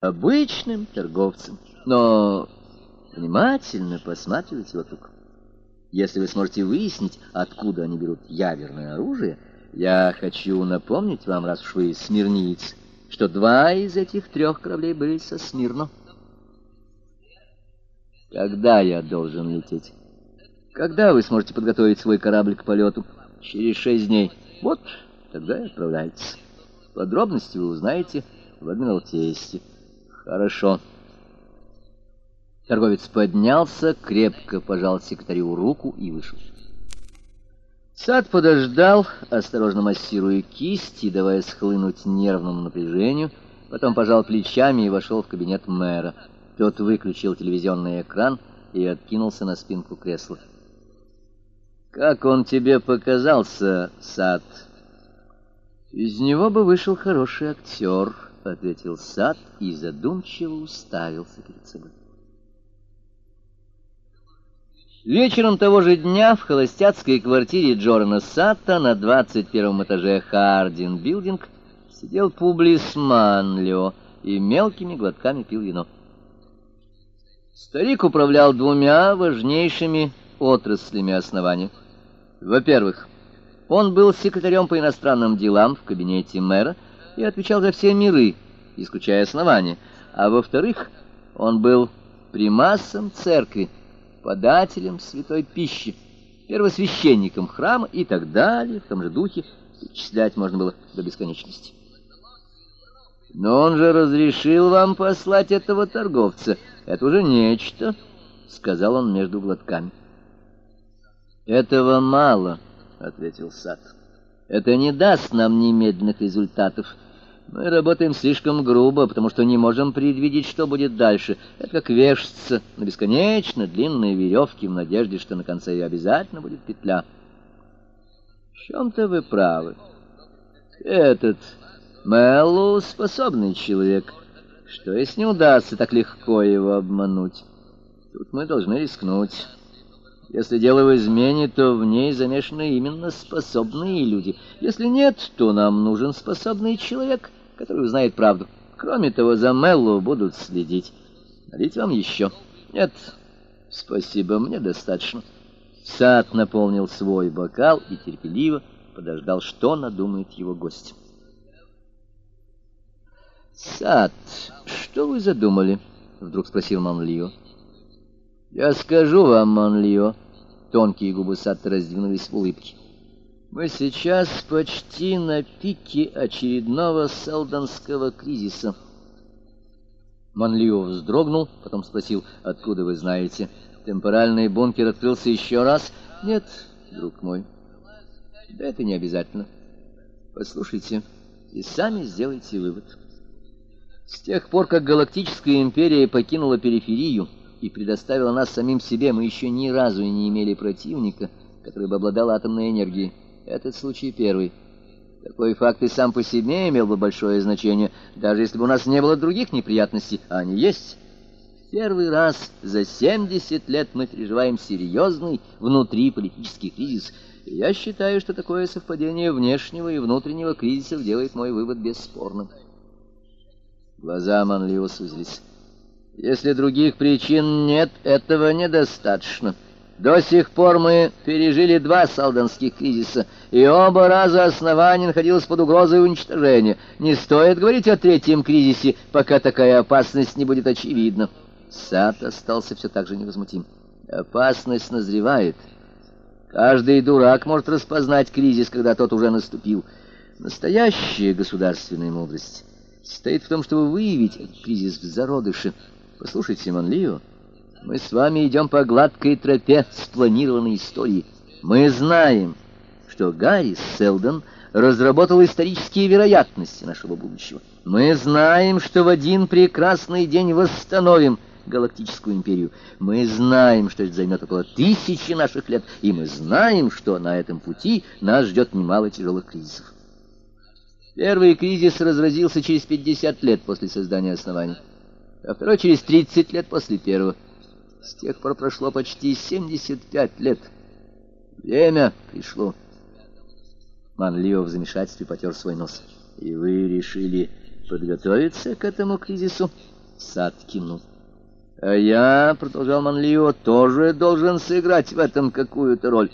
обычным торговцем. Но внимательно посматривайте вокруг. Если вы сможете выяснить, откуда они берут ядерное оружие, я хочу напомнить вам, раз уж вы смирниец, что два из этих трех кораблей были со Смирно. Когда я должен лететь? Когда вы сможете подготовить свой корабль к полету? Через шесть дней. Вот, тогда и отправляйтесь. Подробности вы узнаете в Адмиралтействе. Хорошо. Торговец поднялся, крепко пожал секретарю руку и вышел. Сад подождал, осторожно массируя кисти, давая схлынуть нервному напряжению, потом пожал плечами и вошел в кабинет мэра. Тот выключил телевизионный экран и откинулся на спинку кресла. «Как он тебе показался, Сад?» «Из него бы вышел хороший актер», — ответил Сад и задумчиво уставился перед собой. Вечером того же дня в холостяцкой квартире Джорана Сатта на 21 этаже Хардин Билдинг сидел Публис Манлио и мелкими глотками пил вино. Старик управлял двумя важнейшими отраслями основания. Во-первых, он был секретарем по иностранным делам в кабинете мэра и отвечал за все миры, исключая основания. А во-вторых, он был примасом церкви, подателем святой пищи, первосвященником храма и так далее, в том же духе, перечислять можно было до бесконечности. Но он же разрешил вам послать этого торговца. Это уже нечто, — сказал он между глотками. Этого мало, — ответил Сад. Это не даст нам немедленных результатов. Мы работаем слишком грубо, потому что не можем предвидеть, что будет дальше. Это как вешаться на бесконечно длинные веревки в надежде, что на конце ее обязательно будет петля. В чем-то вы правы. Этот Мэллоу способный человек. Что если не удастся так легко его обмануть? Тут мы должны рискнуть. Если дело в измене, то в ней замешаны именно способные люди. Если нет, то нам нужен способный человек, который узнает правду. Кроме того, за Мэллоу будут следить. Налить вам еще? Нет, спасибо, мне достаточно. Сад наполнил свой бокал и терпеливо подождал, что надумает его гость. «Сад, что вы задумали?» — вдруг спросил Манлио. «Я скажу вам, Манлио». Тонкие губы Сатта раздвинулись в улыбке. «Мы сейчас почти на пике очередного салданского кризиса». Манлио вздрогнул, потом спросил, «Откуда вы знаете? Темпоральный бункер открылся еще раз?» «Нет, друг мой, да это не обязательно. Послушайте и сами сделайте вывод». С тех пор, как Галактическая империя покинула периферию и предоставила нас самим себе, мы еще ни разу не имели противника, который бы обладал атомной энергией. Этот случай первый. Такой факт и сам по себе имел бы большое значение, даже если бы у нас не было других неприятностей, а они есть. Первый раз за 70 лет мы переживаем серьезный внутриполитический кризис, я считаю, что такое совпадение внешнего и внутреннего кризисов делает мой вывод бесспорным. Глаза Манлио сузились. Если других причин нет, этого недостаточно. До сих пор мы пережили два салданских кризиса, и оба раза основание находилось под угрозой уничтожения. Не стоит говорить о третьем кризисе, пока такая опасность не будет очевидна. Сад остался все так же невозмутим. Опасность назревает. Каждый дурак может распознать кризис, когда тот уже наступил. Настоящая государственная мудрость состоит в том, чтобы выявить кризис в зародыше. Послушайте, Монлио, мы с вами идем по гладкой тропе спланированной истории. Мы знаем, что Гарри Селдон разработал исторические вероятности нашего будущего. Мы знаем, что в один прекрасный день восстановим Галактическую империю. Мы знаем, что это займет около тысячи наших лет, и мы знаем, что на этом пути нас ждет немало тяжелых кризисов. Первый кризис разразился через 50 лет после создания основания, а второй через 30 лет после первого. С тех пор прошло почти 75 лет. Время пришло. Манлио в замешательстве потер свой нос. И вы решили подготовиться к этому кризису? Сад кивнул. «А я, — продолжал Манлио, — тоже должен сыграть в этом какую-то роль.